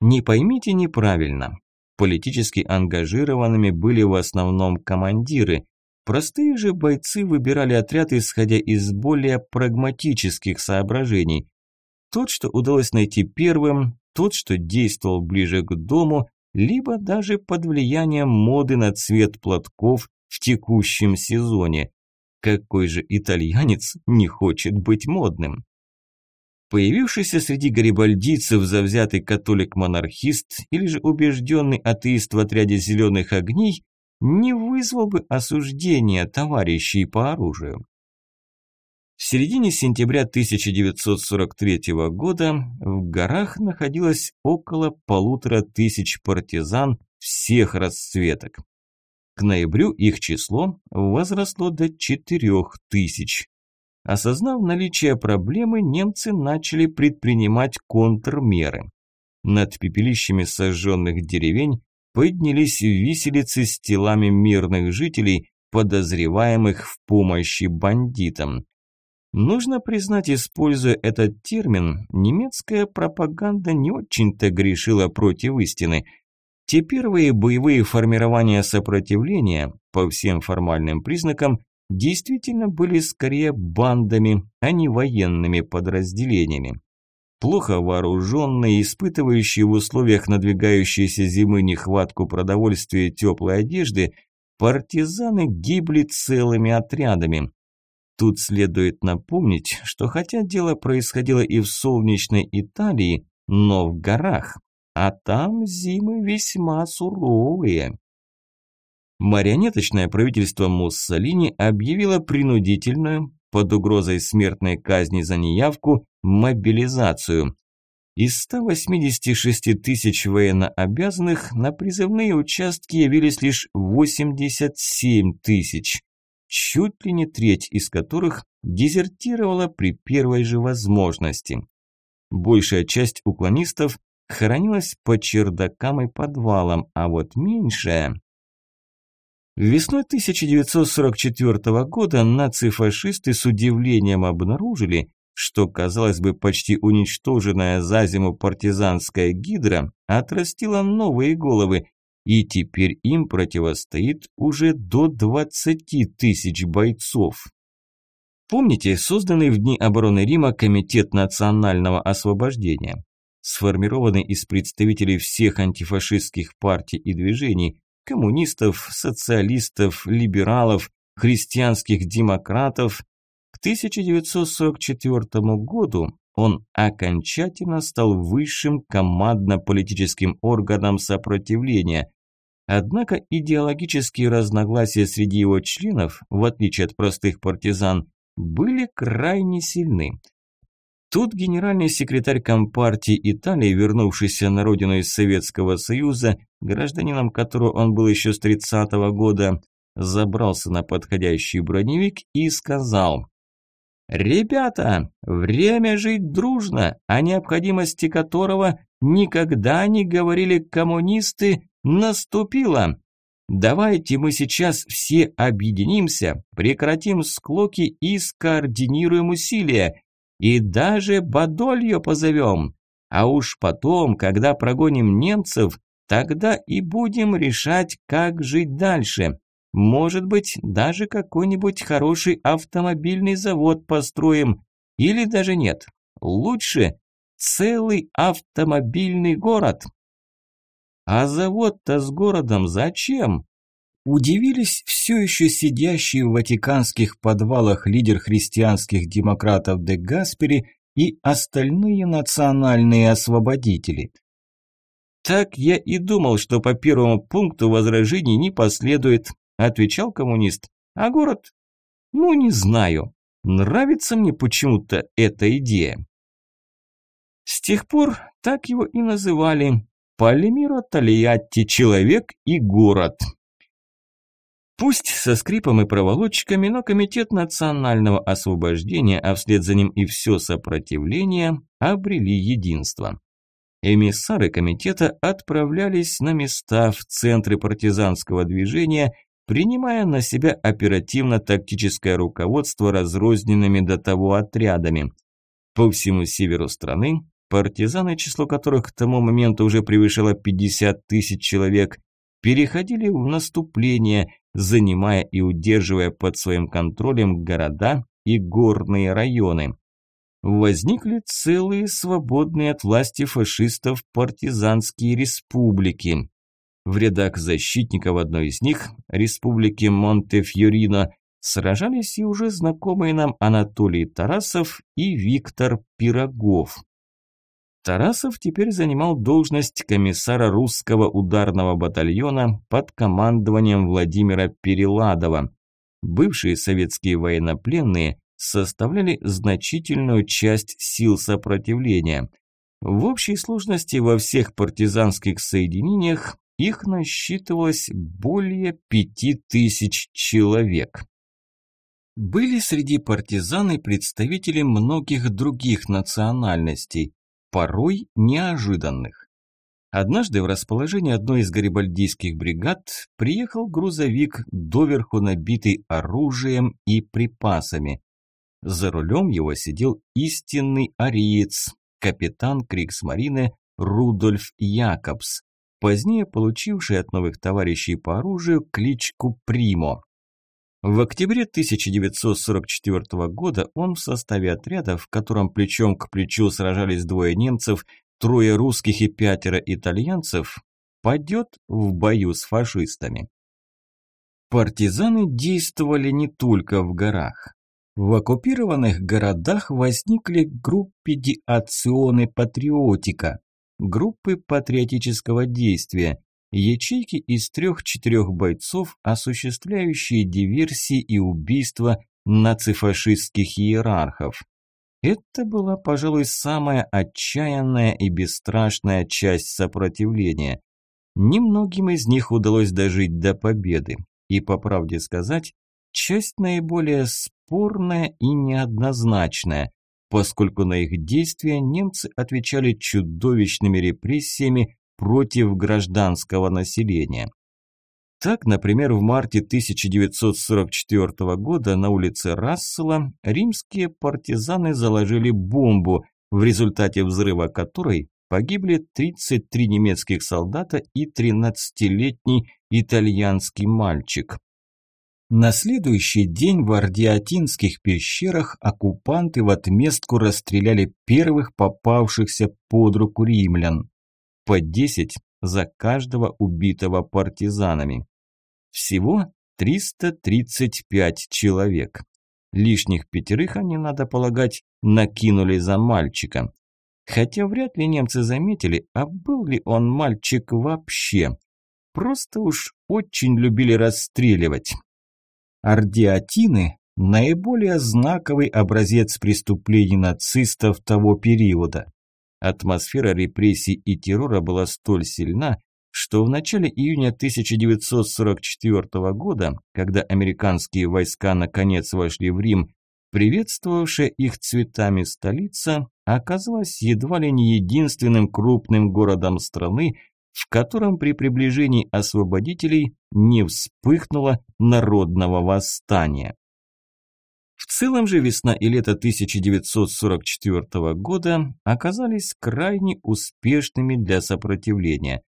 S1: Не поймите неправильно. Политически ангажированными были в основном командиры. Простые же бойцы выбирали отряд, исходя из более прагматических соображений. Тот, что удалось найти первым, тот, что действовал ближе к дому, либо даже под влиянием моды на цвет платков в текущем сезоне. Какой же итальянец не хочет быть модным? Появившийся среди гарибальдийцев завзятый католик-монархист или же убежденный атеист в отряде зеленых огней не вызвал бы осуждения товарищей по оружию. В середине сентября 1943 года в горах находилось около полутора тысяч партизан всех расцветок. К ноябрю их число возросло до 4000. Осознав наличие проблемы, немцы начали предпринимать контрмеры. Над пепелищами сожженных деревень поднялись виселицы с телами мирных жителей, подозреваемых в помощи бандитам. Нужно признать, используя этот термин, немецкая пропаганда не очень-то грешила против истины – те первые боевые формирования сопротивления, по всем формальным признакам, действительно были скорее бандами, а не военными подразделениями. Плохо вооруженные, испытывающие в условиях надвигающейся зимы нехватку продовольствия и теплой одежды, партизаны гибли целыми отрядами. Тут следует напомнить, что хотя дело происходило и в солнечной Италии, но в горах а там зимы весьма суровые. Марионеточное правительство Муссолини объявило принудительную, под угрозой смертной казни за неявку, мобилизацию. Из 186 тысяч военнообязанных на призывные участки явились лишь 87 тысяч, чуть ли не треть из которых дезертировала при первой же возможности. Большая часть уклонистов хранилась по чердакам и подвалам, а вот меньшая... Весной 1944 года нацифашисты с удивлением обнаружили, что, казалось бы, почти уничтоженная за зиму партизанская гидра отрастила новые головы, и теперь им противостоит уже до 20 тысяч бойцов. Помните созданный в дни обороны Рима Комитет национального освобождения? сформированный из представителей всех антифашистских партий и движений, коммунистов, социалистов, либералов, христианских демократов. К 1944 году он окончательно стал высшим командно-политическим органом сопротивления. Однако идеологические разногласия среди его членов, в отличие от простых партизан, были крайне сильны. Тут генеральный секретарь Компартии Италии, вернувшийся на родину из Советского Союза, гражданином которого он был еще с 30-го года, забрался на подходящий броневик и сказал «Ребята, время жить дружно, о необходимости которого никогда не говорили коммунисты, наступило. Давайте мы сейчас все объединимся, прекратим склоки и скоординируем усилия, и даже Бадолью позовем. А уж потом, когда прогоним немцев, тогда и будем решать, как жить дальше. Может быть, даже какой-нибудь хороший автомобильный завод построим. Или даже нет. Лучше целый автомобильный город. А завод-то с городом зачем? Удивились все еще сидящие в ватиканских подвалах лидер христианских демократов де Гаспери и остальные национальные освободители. «Так я и думал, что по первому пункту возражений не последует», отвечал коммунист. «А город? Ну, не знаю. Нравится мне почему-то эта идея». С тех пор так его и называли Палемиро Тольятти «Человек и город». Пусть со скрипом и проволочками, но Комитет национального освобождения, а вслед за ним и все сопротивление, обрели единство. Эмиссары комитета отправлялись на места в центры партизанского движения, принимая на себя оперативно-тактическое руководство разрозненными до того отрядами. По всему северу страны партизаны, число которых к тому моменту уже превышало 50 тысяч человек, переходили в наступление, занимая и удерживая под своим контролем города и горные районы. Возникли целые свободные от власти фашистов партизанские республики. В рядах защитников одной из них, республики Монтефьорино, сражались и уже знакомые нам Анатолий Тарасов и Виктор Пирогов. Тарасов теперь занимал должность комиссара русского ударного батальона под командованием Владимира Переладова. Бывшие советские военнопленные составляли значительную часть сил сопротивления. В общей сложности во всех партизанских соединениях их насчитывалось более пяти тысяч человек. Были среди партизан и представители многих других национальностей, порой неожиданных. Однажды в расположение одной из гарибальдийских бригад приехал грузовик, доверху набитый оружием и припасами. За рулем его сидел истинный ариец, капитан Криксмарины Рудольф Якобс, позднее получивший от новых товарищей по оружию кличку Примо. В октябре 1944 года он в составе отряда, в котором плечом к плечу сражались двое немцев, трое русских и пятеро итальянцев, падет в бою с фашистами. Партизаны действовали не только в горах. В оккупированных городах возникли группы диационы патриотика, группы патриотического действия, Ячейки из трех-четырех бойцов, осуществляющие диверсии и убийства нацифашистских иерархов. Это была, пожалуй, самая отчаянная и бесстрашная часть сопротивления. Немногим из них удалось дожить до победы. И, по правде сказать, часть наиболее спорная и неоднозначная, поскольку на их действия немцы отвечали чудовищными репрессиями против гражданского населения. Так, например, в марте 1944 года на улице Рассела римские партизаны заложили бомбу, в результате взрыва которой погибли 33 немецких солдата и 13-летний итальянский мальчик. На следующий день в Ардиатинских пещерах оккупанты в отместку расстреляли первых попавшихся под руку римлян по 10, за каждого убитого партизанами. Всего 335 человек. Лишних пятерых они, надо полагать, накинули за мальчика. Хотя вряд ли немцы заметили, а был ли он мальчик вообще. Просто уж очень любили расстреливать. Ардиатины – наиболее знаковый образец преступлений нацистов того периода. Атмосфера репрессий и террора была столь сильна, что в начале июня 1944 года, когда американские войска наконец вошли в Рим, приветствовавшая их цветами столица оказалась едва ли не единственным крупным городом страны, в котором при приближении освободителей не вспыхнуло народного восстания. В целом же весна и лето 1944 года оказались крайне успешными для сопротивления.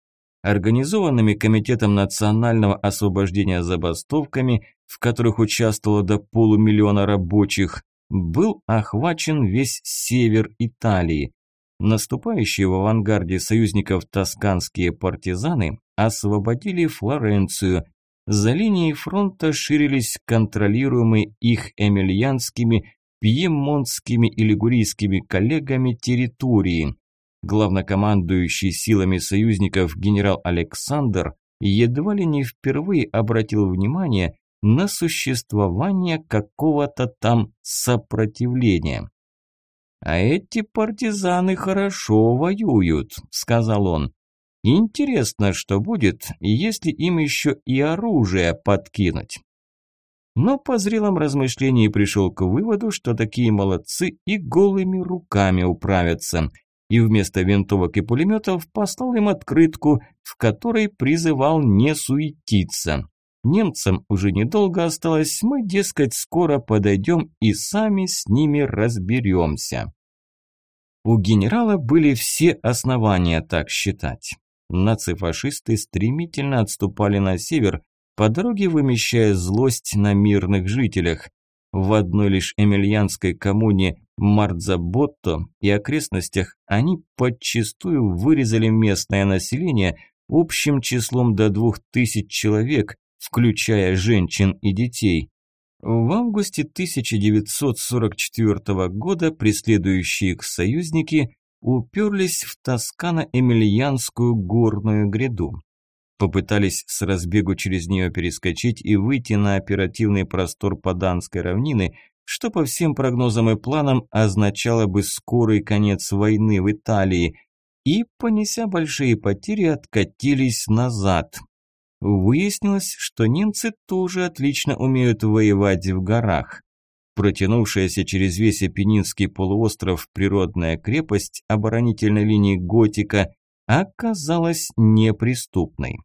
S1: Организованными Комитетом национального освобождения забастовками, в которых участвовало до полумиллиона рабочих, был охвачен весь север Италии. Наступающие в авангарде союзников тосканские партизаны освободили Флоренцию, за линией фронта ширились контролируемые их эмильянскими, пьемонтскими и лигурийскими коллегами территории. Главнокомандующий силами союзников генерал Александр едва ли не впервые обратил внимание на существование какого-то там сопротивления. «А эти партизаны хорошо воюют», – сказал он. Интересно, что будет, если им еще и оружие подкинуть. Но по зрелом размышлении пришел к выводу, что такие молодцы и голыми руками управятся. И вместо винтовок и пулеметов послал им открытку, в которой призывал не суетиться. Немцам уже недолго осталось, мы, дескать, скоро подойдем и сами с ними разберемся. У генерала были все основания так считать. Нацифашисты стремительно отступали на север, по дороге вымещая злость на мирных жителях. В одной лишь эмильянской коммуне Мардзаботто и окрестностях они подчистую вырезали местное население общим числом до двух тысяч человек, включая женщин и детей. В августе 1944 года преследующие их союзники уперлись в Тоскано-Эмильянскую горную гряду. Попытались с разбегу через нее перескочить и выйти на оперативный простор Паданской равнины, что по всем прогнозам и планам означало бы скорый конец войны в Италии, и, понеся большие потери, откатились назад. Выяснилось, что немцы тоже отлично умеют воевать в горах. Протянувшаяся через весь Апеннинский полуостров природная крепость оборонительной линии Готика оказалась неприступной.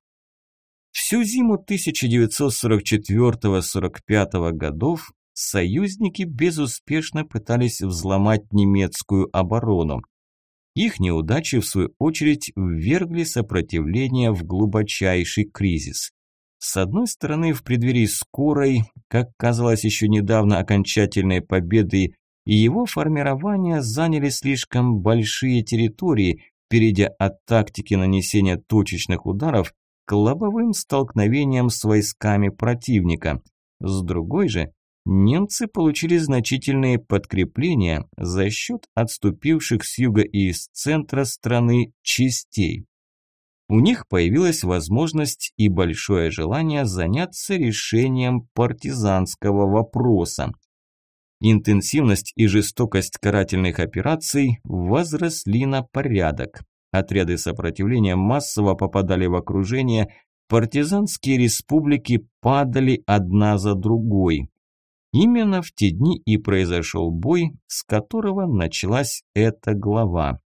S1: Всю зиму 1944-45 годов союзники безуспешно пытались взломать немецкую оборону. Их неудачи, в свою очередь, ввергли сопротивление в глубочайший кризис. С одной стороны, в преддверии скорой, как казалось еще недавно, окончательной победы и его формирования заняли слишком большие территории, перейдя от тактики нанесения точечных ударов к лобовым столкновениям с войсками противника. С другой же, немцы получили значительные подкрепления за счет отступивших с юга и из центра страны частей у них появилась возможность и большое желание заняться решением партизанского вопроса. Интенсивность и жестокость карательных операций возросли на порядок. Отряды сопротивления массово попадали в окружение, партизанские республики падали одна за другой. Именно в те дни и произошел бой, с которого началась эта глава.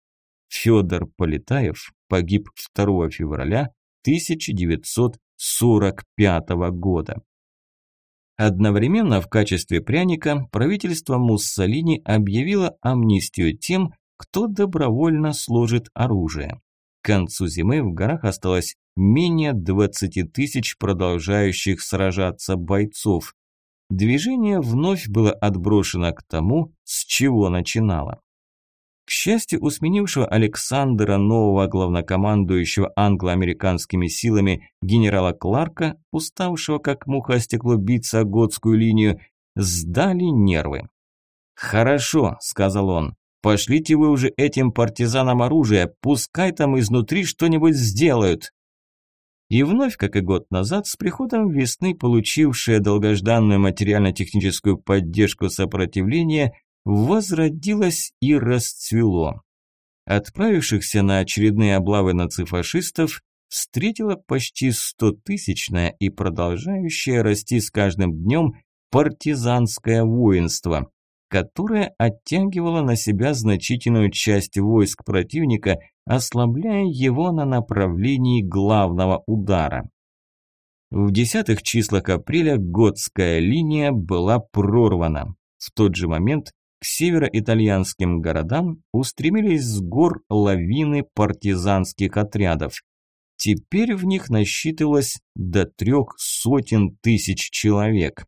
S1: Федор Полетаев погиб 2 февраля 1945 года. Одновременно в качестве пряника правительство Муссолини объявило амнистию тем, кто добровольно сложит оружие. К концу зимы в горах осталось менее 20 тысяч продолжающих сражаться бойцов. Движение вновь было отброшено к тому, с чего начинало. К счастью, у сменившего Александра нового главнокомандующего англо-американскими силами генерала Кларка, уставшего как муха стекло биться готскую линию, сдали нервы. «Хорошо», – сказал он, – «пошлите вы уже этим партизанам оружие, пускай там изнутри что-нибудь сделают». И вновь, как и год назад, с приходом весны, получившая долгожданную материально-техническую поддержку сопротивления, возродилось и расцвело. Отправившихся на очередные облавы нацифашистов встретила почти стотысячное и продолжающее расти с каждым днем партизанское воинство, которое оттягивало на себя значительную часть войск противника, ослабляя его на направлении главного удара. В десятых числах апреля Готская линия была прорвана. В тот же момент к североитальянским городам устремились с гор лавины партизанских отрядов. Теперь в них насчитывалось до трех сотен тысяч человек.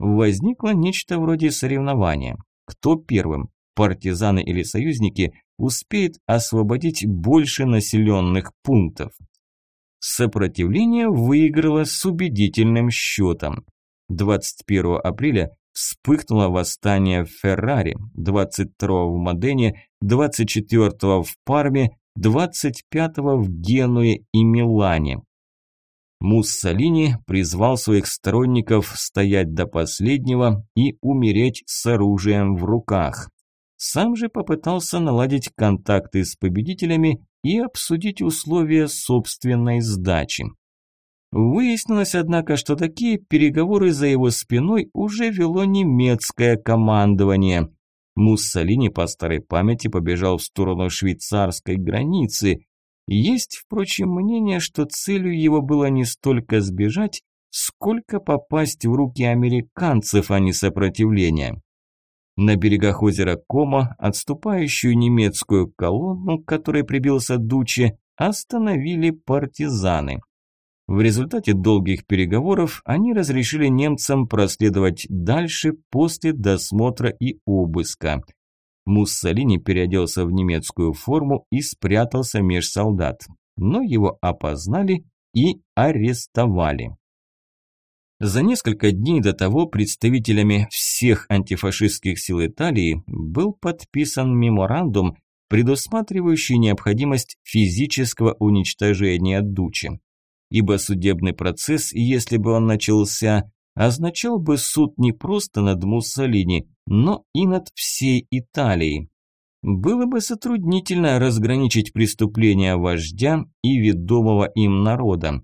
S1: Возникло нечто вроде соревнования. Кто первым, партизаны или союзники, успеет освободить больше населенных пунктов. Сопротивление выиграло с убедительным счетом. 21 апреля вспыхнуло восстание в Феррари, 22 в Модене, 24 в Парме, 25 в Генуе и Милане. Муссолини призвал своих сторонников стоять до последнего и умереть с оружием в руках. Сам же попытался наладить контакты с победителями и обсудить условия собственной сдачи. Выяснилось, однако, что такие переговоры за его спиной уже вело немецкое командование. Муссолини по старой памяти побежал в сторону швейцарской границы. Есть, впрочем, мнение, что целью его было не столько сбежать, сколько попасть в руки американцев, а не сопротивления. На берегах озера Кома отступающую немецкую колонну, к которой прибился Дуче, остановили партизаны. В результате долгих переговоров они разрешили немцам проследовать дальше после досмотра и обыска. Муссолини переоделся в немецкую форму и спрятался меж солдат, но его опознали и арестовали. За несколько дней до того представителями всех антифашистских сил Италии был подписан меморандум, предусматривающий необходимость физического уничтожения Дучи ибо судебный процесс, если бы он начался, означал бы суд не просто над Муссолини, но и над всей Италией. Было бы затруднительно разграничить преступления вождя и ведомого им народа.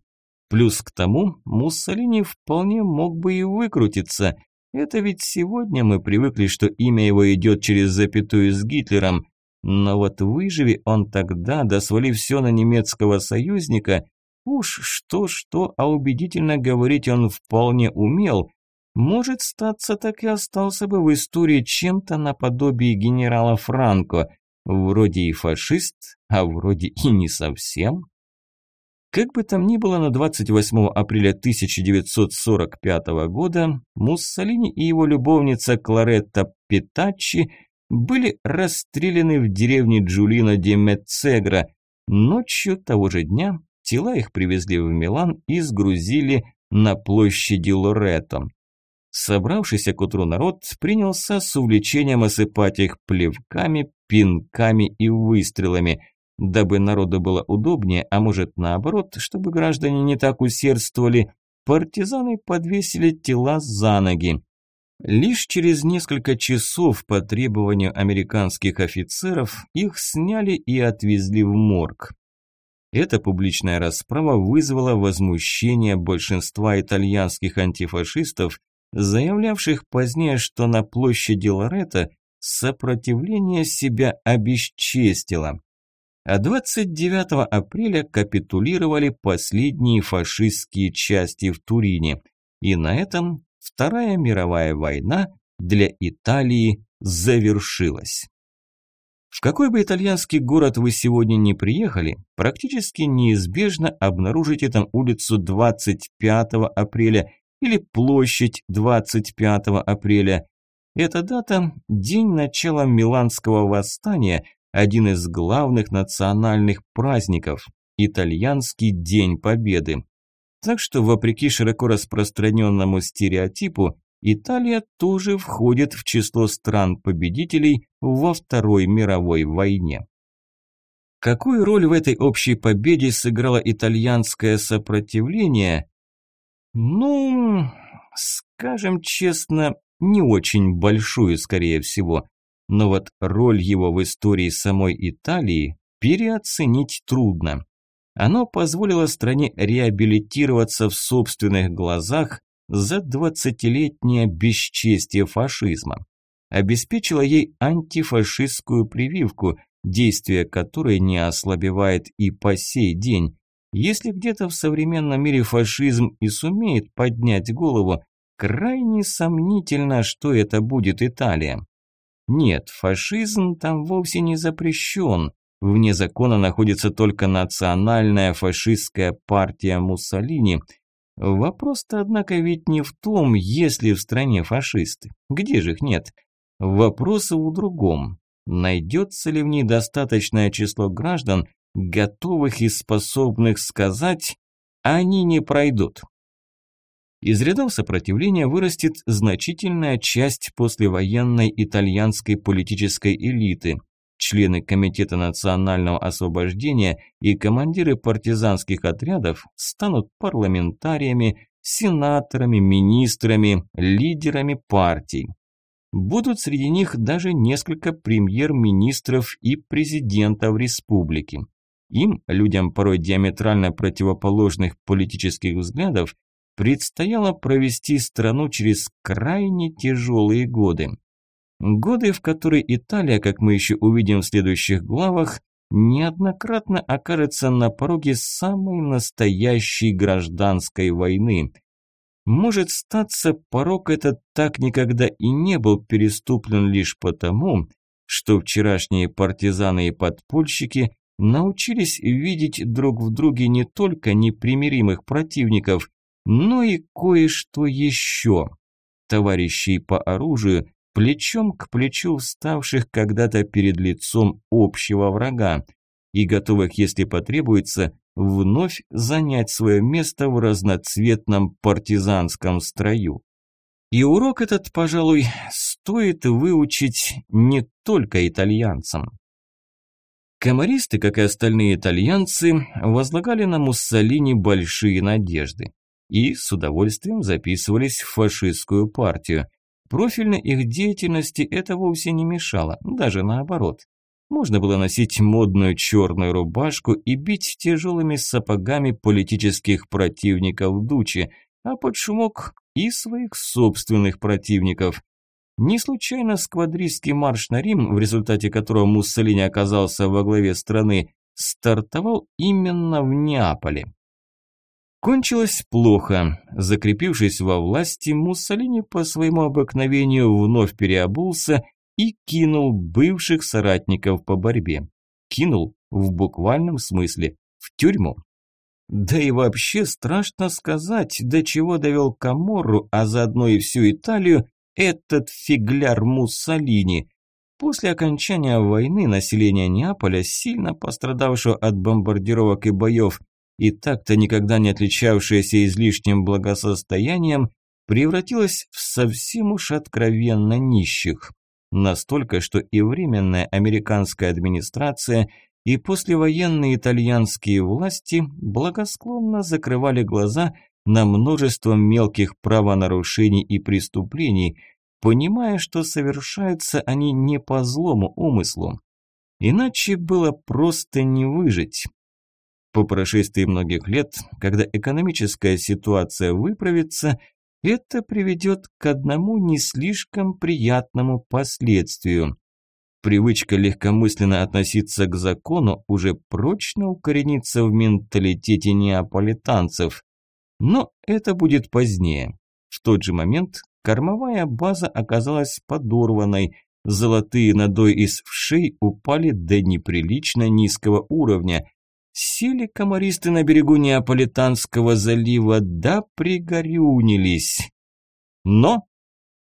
S1: Плюс к тому, Муссолини вполне мог бы и выкрутиться. Это ведь сегодня мы привыкли, что имя его идет через запятую с Гитлером. Но вот выживи он тогда, да все на немецкого союзника, Уж что-что, а убедительно говорить он вполне умел. Может, статься так и остался бы в истории чем-то наподобие генерала Франко. Вроде и фашист, а вроде и не совсем. Как бы там ни было, на 28 апреля 1945 года Муссолини и его любовница Кларетта Питаччи были расстреляны в деревне Джулино де Мецегра ночью того же дня, Тела их привезли в Милан и сгрузили на площади Лоретто. Собравшийся к утру народ принялся с увлечением осыпать их плевками, пинками и выстрелами, дабы народу было удобнее, а может наоборот, чтобы граждане не так усердствовали, партизаны подвесили тела за ноги. Лишь через несколько часов по требованию американских офицеров их сняли и отвезли в морг. Эта публичная расправа вызвала возмущение большинства итальянских антифашистов, заявлявших позднее, что на площади Лоретто сопротивление себя обесчестило. А 29 апреля капитулировали последние фашистские части в Турине. И на этом Вторая мировая война для Италии завершилась. В какой бы итальянский город вы сегодня не приехали, практически неизбежно обнаружите там улицу 25 апреля или площадь 25 апреля. Эта дата – день начала Миланского восстания, один из главных национальных праздников – Итальянский День Победы. Так что, вопреки широко распространенному стереотипу, Италия тоже входит в число стран-победителей во Второй мировой войне. Какую роль в этой общей победе сыграло итальянское сопротивление? Ну, скажем честно, не очень большую, скорее всего. Но вот роль его в истории самой Италии переоценить трудно. Оно позволило стране реабилитироваться в собственных глазах за двадцатилетнее бесчестие фашизма. Обеспечило ей антифашистскую прививку, действие которой не ослабевает и по сей день. Если где-то в современном мире фашизм и сумеет поднять голову, крайне сомнительно, что это будет Италия. Нет, фашизм там вовсе не запрещен. Вне закона находится только национальная фашистская партия Муссолини. Вопрос-то, однако, ведь не в том, есть ли в стране фашисты. Где же их нет? Вопрос в другом. Найдется ли в ней достаточное число граждан, готовых и способных сказать «они не пройдут». Из рядов сопротивления вырастет значительная часть послевоенной итальянской политической элиты, члены Комитета национального освобождения и командиры партизанских отрядов станут парламентариями, сенаторами, министрами, лидерами партий. Будут среди них даже несколько премьер-министров и президентов республики. Им, людям порой диаметрально противоположных политических взглядов, предстояло провести страну через крайне тяжелые годы. Годы, в которые Италия, как мы еще увидим в следующих главах, неоднократно окажется на пороге самой настоящей гражданской войны. Может статься, порог этот так никогда и не был переступлен лишь потому, что вчерашние партизаны и подпольщики научились видеть друг в друге не только непримиримых противников, но и кое-что еще. Товарищей по оружию, плечом к плечу вставших когда-то перед лицом общего врага и готовых, если потребуется, вновь занять свое место в разноцветном партизанском строю. И урок этот, пожалуй, стоит выучить не только итальянцам. Комаристы, как и остальные итальянцы, возлагали на Муссолини большие надежды и с удовольствием записывались в фашистскую партию. Профильной их деятельности это вовсе не мешало, даже наоборот. Можно было носить модную черную рубашку и бить тяжелыми сапогами политических противников Дучи, а под шумок и своих собственных противников. Не случайно сквадрийский марш на Рим, в результате которого Муссолини оказался во главе страны, стартовал именно в Неаполе. Кончилось плохо. Закрепившись во власти, Муссолини по своему обыкновению вновь переобулся и кинул бывших соратников по борьбе. Кинул в буквальном смысле в тюрьму. Да и вообще страшно сказать, до чего довел Каморру, а заодно и всю Италию, этот фигляр Муссолини. После окончания войны население Неаполя, сильно пострадавшего от бомбардировок и боев, и так-то никогда не отличавшаяся излишним благосостоянием, превратилась в совсем уж откровенно нищих. Настолько, что и временная американская администрация, и послевоенные итальянские власти благосклонно закрывали глаза на множество мелких правонарушений и преступлений, понимая, что совершаются они не по злому умыслу. Иначе было просто не выжить. По прошествии многих лет, когда экономическая ситуация выправится, это приведет к одному не слишком приятному последствию. Привычка легкомысленно относиться к закону уже прочно укоренится в менталитете неаполитанцев. Но это будет позднее. В тот же момент кормовая база оказалась подорванной, золотые надои из вшей упали до неприлично низкого уровня, Сели комаристы на берегу Неаполитанского залива, да пригорюнились. Но,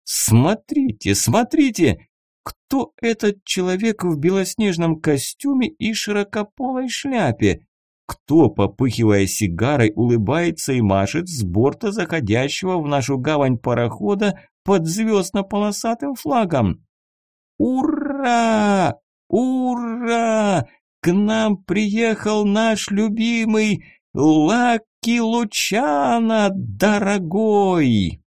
S1: смотрите, смотрите, Кто этот человек в белоснежном костюме и широкополой шляпе? Кто, попыхивая сигарой, улыбается и машет с борта заходящего в нашу гавань парохода под звездно-полосатым флагом? Ура! Ура! К нам приехал наш любимый Лаки Лучана, дорогой!